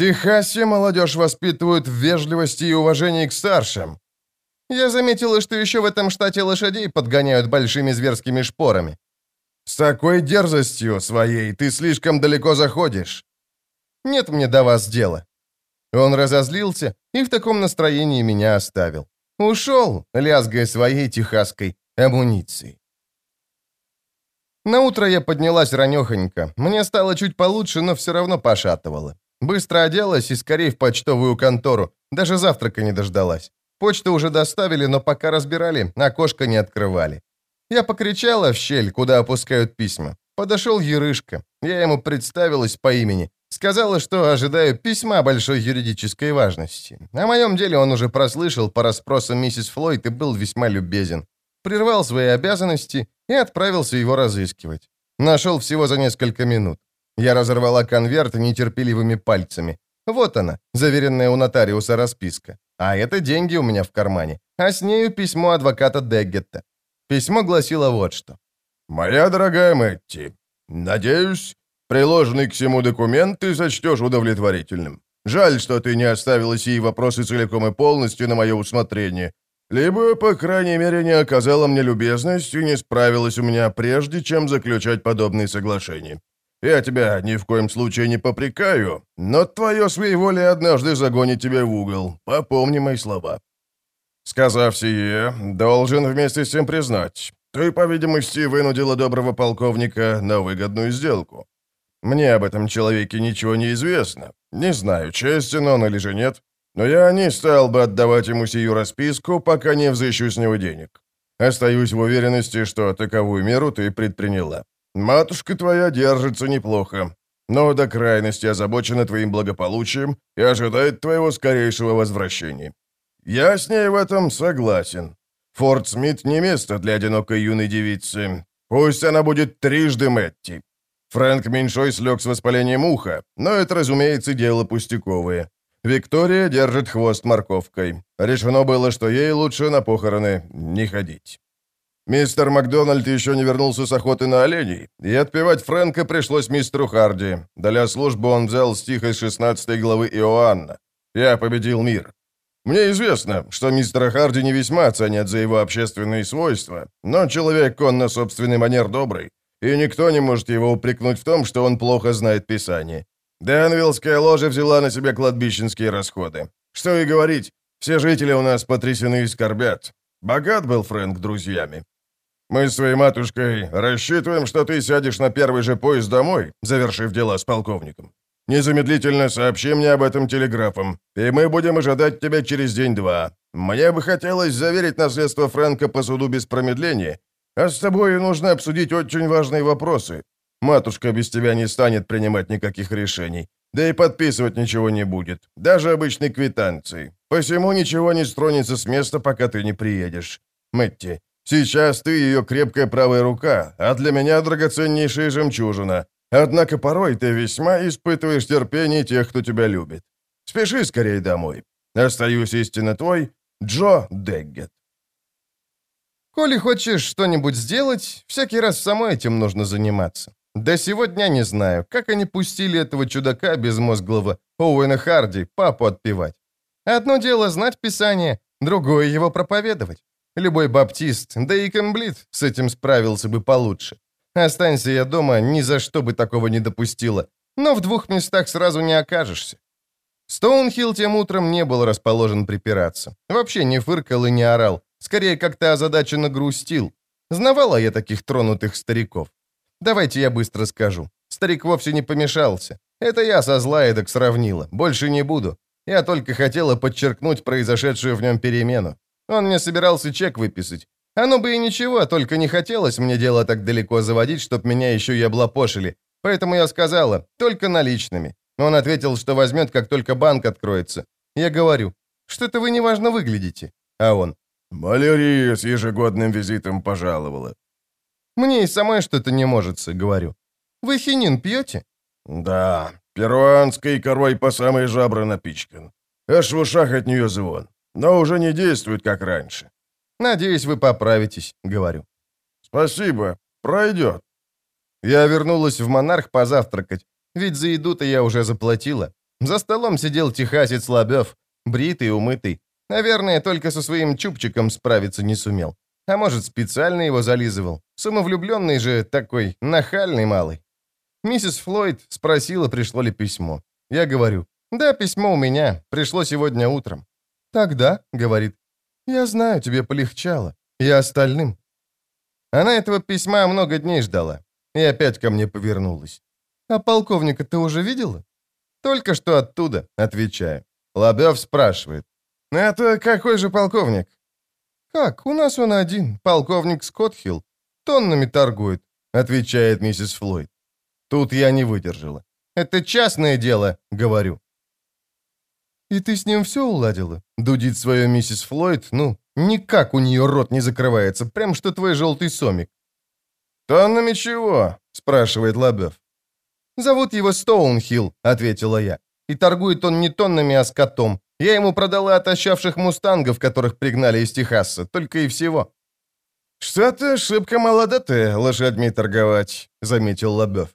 Техасе молодежь воспитывают в вежливости и уважении к старшим. Я заметила, что еще в этом штате лошадей подгоняют большими зверскими шпорами. С такой дерзостью своей ты слишком далеко заходишь. Нет мне до вас дела. Он разозлился и в таком настроении меня оставил. Ушел, лязгая своей техасской амуницией. На утро я поднялась ранехонько. Мне стало чуть получше, но все равно пошатывало. Быстро оделась и скорее в почтовую контору. Даже завтрака не дождалась. Почту уже доставили, но пока разбирали, окошко не открывали. Я покричала в щель, куда опускают письма. Подошел Ерышка. Я ему представилась по имени. Сказала, что ожидаю письма большой юридической важности. О моем деле он уже прослышал по расспросам миссис Флойд и был весьма любезен. Прервал свои обязанности и отправился его разыскивать. Нашел всего за несколько минут. Я разорвала конверт нетерпеливыми пальцами. Вот она, заверенная у нотариуса расписка. А это деньги у меня в кармане. А с нею письмо адвоката Деггетта. Письмо гласило вот что. «Моя дорогая Мэтти, надеюсь, приложенный к всему документ ты сочтешь удовлетворительным. Жаль, что ты не оставила сии вопросы целиком и полностью на мое усмотрение, либо, по крайней мере, не оказала мне любезность и не справилась у меня прежде, чем заключать подобные соглашения. Я тебя ни в коем случае не попрекаю, но твое своеволие однажды загонит тебя в угол. Попомни мои слова. Сказав сие, должен вместе с тем признать, ты, по видимости, вынудила доброго полковника на выгодную сделку. Мне об этом человеке ничего не известно. Не знаю, честен он или же нет, но я не стал бы отдавать ему сию расписку, пока не взыщу с него денег. Остаюсь в уверенности, что таковую меру ты предприняла. Матушка твоя держится неплохо, но до крайности озабочена твоим благополучием и ожидает твоего скорейшего возвращения. Я с ней в этом согласен. Форт Смит не место для одинокой юной девицы. Пусть она будет трижды Мэтти. Фрэнк Меньшой слег с воспалением уха, но это, разумеется, дело пустяковое. Виктория держит хвост морковкой. Решено было, что ей лучше на похороны не ходить. Мистер Макдональд еще не вернулся с охоты на оленей, и отпевать Фрэнка пришлось мистеру Харди. Для службы он взял стих из 16 главы Иоанна. «Я победил мир». Мне известно, что мистера Харди не весьма ценят за его общественные свойства, но человек он на собственный манер добрый, и никто не может его упрекнуть в том, что он плохо знает Писание. Денвиллская ложа взяла на себя кладбищенские расходы. Что и говорить, все жители у нас потрясены и скорбят. Богат был Фрэнк друзьями. Мы с своей матушкой рассчитываем, что ты сядешь на первый же поезд домой, завершив дела с полковником. Незамедлительно сообщи мне об этом телеграфом, и мы будем ожидать тебя через день-два. Мне бы хотелось заверить наследство Фрэнка по суду без промедления, а с тобой нужно обсудить очень важные вопросы. Матушка без тебя не станет принимать никаких решений, да и подписывать ничего не будет, даже обычной квитанции. Посему ничего не стронется с места, пока ты не приедешь. Мэтти, сейчас ты ее крепкая правая рука, а для меня драгоценнейшая жемчужина. Однако порой ты весьма испытываешь терпение тех, кто тебя любит. Спеши скорее домой. Остаюсь истинно твой, Джо Деггет. Коли хочешь что-нибудь сделать, всякий раз самой этим нужно заниматься. До сегодня не знаю, как они пустили этого чудака безмозглого Оуэна Харди папу отпевать. Одно дело знать Писание, другое его проповедовать. Любой баптист, да и Кэмблит с этим справился бы получше. Останься я дома, ни за что бы такого не допустила. Но в двух местах сразу не окажешься. Стоунхилл тем утром не был расположен припираться. Вообще не фыркал и не орал. Скорее, как-то озадаченно грустил. Знавала я таких тронутых стариков. Давайте я быстро скажу. Старик вовсе не помешался. Это я со зла эдак сравнила. Больше не буду. Я только хотела подчеркнуть произошедшую в нем перемену. Он мне собирался чек выписать. Оно бы и ничего, только не хотелось мне дело так далеко заводить, чтоб меня еще и облапошили. Поэтому я сказала, только наличными. Он ответил, что возьмет, как только банк откроется. Я говорю, что-то вы неважно выглядите. А он, малярия с ежегодным визитом пожаловала. Мне и самой что-то не можется, говорю. Вы хинин пьете? Да, перуанской корой по самой жабры напичкан. Аж в ушах от нее звон. Но уже не действует, как раньше. Надеюсь, вы поправитесь, говорю. Спасибо, пройдет. Я вернулась в «Монарх» позавтракать, ведь за еду-то я уже заплатила. За столом сидел техасец Лобёв, бритый, умытый. Наверное, только со своим чубчиком справиться не сумел. А может, специально его зализывал. Самовлюбленный же такой, нахальный малый. Миссис Флойд спросила, пришло ли письмо. Я говорю, да, письмо у меня, пришло сегодня утром. Тогда, говорит, я знаю, тебе полегчало. Я остальным. Она этого письма много дней ждала. И опять ко мне повернулась. «А полковника ты уже видела?» «Только что оттуда», — отвечаю. Лобёв спрашивает. «Это какой же полковник?» «Как? У нас он один, полковник Скоттхилл. Тоннами торгует», — отвечает миссис Флойд. Тут я не выдержала. «Это частное дело», — говорю. «И ты с ним все уладила?» — дудит свое миссис Флойд. «Ну, никак у нее рот не закрывается, прям что твой желтый сомик». «Тоннами чего?» — спрашивает Лобёв. «Зовут его Стоунхилл», — ответила я. «И торгует он не тоннами, а скотом. Я ему продала отощавших мустангов, которых пригнали из Техаса, только и всего». «Что ты шибко молодо лошадьми торговать», — заметил Лобёв.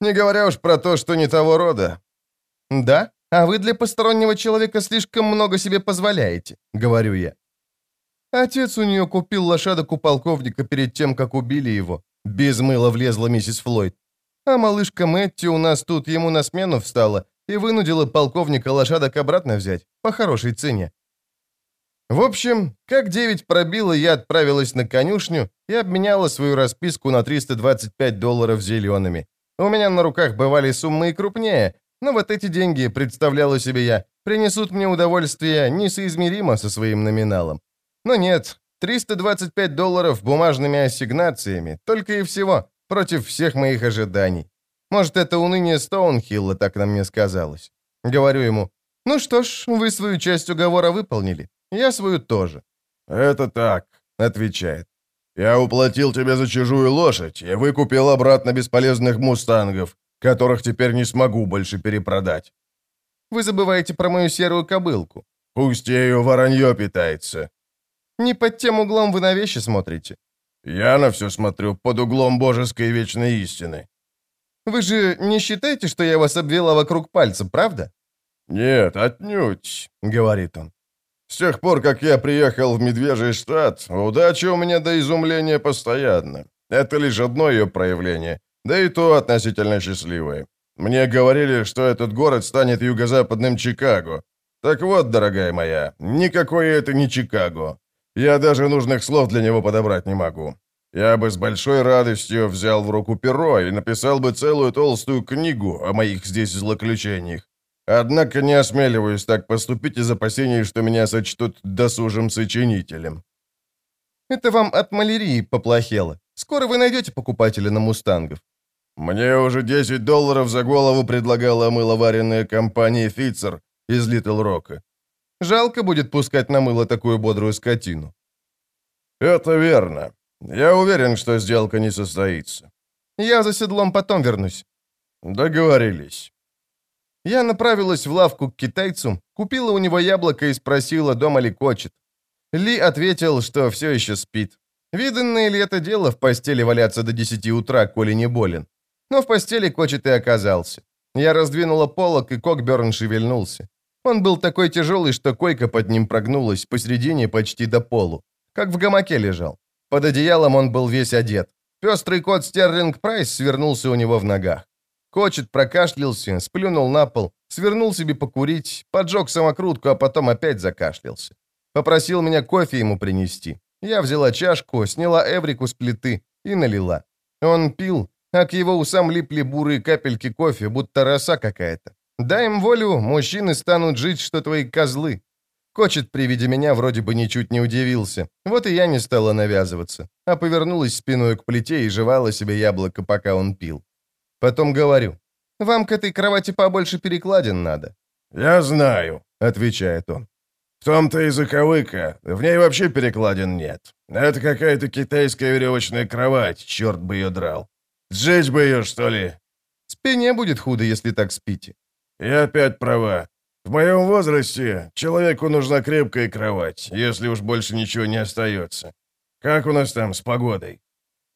«Не говоря уж про то, что не того рода». «Да? А вы для постороннего человека слишком много себе позволяете», — говорю я. Отец у нее купил лошадок у полковника перед тем, как убили его. Без мыла влезла миссис Флойд. А малышка Мэтти у нас тут ему на смену встала и вынудила полковника лошадок обратно взять, по хорошей цене. В общем, как 9 пробило, я отправилась на конюшню и обменяла свою расписку на 325 долларов зелеными. У меня на руках бывали суммы и крупнее, но вот эти деньги, представляла себе я, принесут мне удовольствие несоизмеримо со своим номиналом. Но нет, 325 долларов бумажными ассигнациями, только и всего против всех моих ожиданий. Может, это уныние Стоунхилла так на мне сказалось. Говорю ему, ну что ж, вы свою часть уговора выполнили, я свою тоже. «Это так», — отвечает. «Я уплатил тебе за чужую лошадь и выкупил обратно бесполезных мустангов, которых теперь не смогу больше перепродать». «Вы забываете про мою серую кобылку». «Пусть ею воронье питается». «Не под тем углом вы на вещи смотрите». Я на все смотрю под углом божеской вечной истины. Вы же не считаете, что я вас обвела вокруг пальца, правда? Нет, отнюдь, говорит он. С тех пор, как я приехал в Медвежий штат, удача у меня до изумления постоянно. Это лишь одно ее проявление, да и то относительно счастливое. Мне говорили, что этот город станет юго-западным Чикаго. Так вот, дорогая моя, никакое это не Чикаго. Я даже нужных слов для него подобрать не могу. Я бы с большой радостью взял в руку перо и написал бы целую толстую книгу о моих здесь злоключениях. Однако не осмеливаюсь так поступить из опасений, что меня сочтут досужим сочинителем. Это вам от малярии поплохело. Скоро вы найдете покупателя на мустангов. Мне уже 10 долларов за голову предлагала мыловаренная компания «Фитцер» из Литл Рока. Жалко будет пускать на мыло такую бодрую скотину. Это верно. Я уверен, что сделка не состоится. Я за седлом потом вернусь. Договорились. Я направилась в лавку к китайцу, купила у него яблоко и спросила, дома ли кочет. Ли ответил, что все еще спит. Виданное ли это дело в постели валяться до 10 утра, коли не болен? Но в постели кочет и оказался. Я раздвинула полок, и Кокберн шевельнулся. Он был такой тяжелый, что койка под ним прогнулась, посередине почти до полу, как в гамаке лежал. Под одеялом он был весь одет. Пестрый кот Стерлинг Прайс свернулся у него в ногах. Кочет прокашлялся, сплюнул на пол, свернул себе покурить, поджег самокрутку, а потом опять закашлялся. Попросил меня кофе ему принести. Я взяла чашку, сняла эврику с плиты и налила. Он пил, а к его усам липли бурые капельки кофе, будто роса какая-то. Дай им волю, мужчины станут жить, что твои козлы. Кочет при виде меня вроде бы ничуть не удивился. Вот и я не стала навязываться, а повернулась спиной к плите и жевала себе яблоко, пока он пил. Потом говорю, «Вам к этой кровати побольше перекладин надо». «Я знаю», — отвечает он. «В том-то и заковыка. В ней вообще перекладин нет. Это какая-то китайская веревочная кровать, черт бы ее драл. Сжечь бы ее, что ли?» «Спине будет худо, если так спите». «И опять права. В моем возрасте человеку нужна крепкая кровать, если уж больше ничего не остается. Как у нас там с погодой?»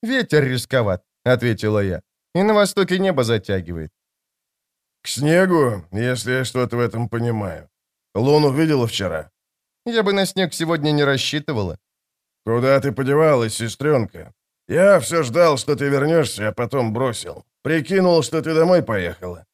«Ветер рисковат», — ответила я. «И на востоке небо затягивает». К снегу, если я что-то в этом понимаю. Луну видела вчера? Я бы на снег сегодня не рассчитывала. Куда ты подевалась, сестренка? Я все ждал, что ты вернешься, а потом бросил. Прикинул, что ты домой поехала.